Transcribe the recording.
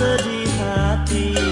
sedih hati.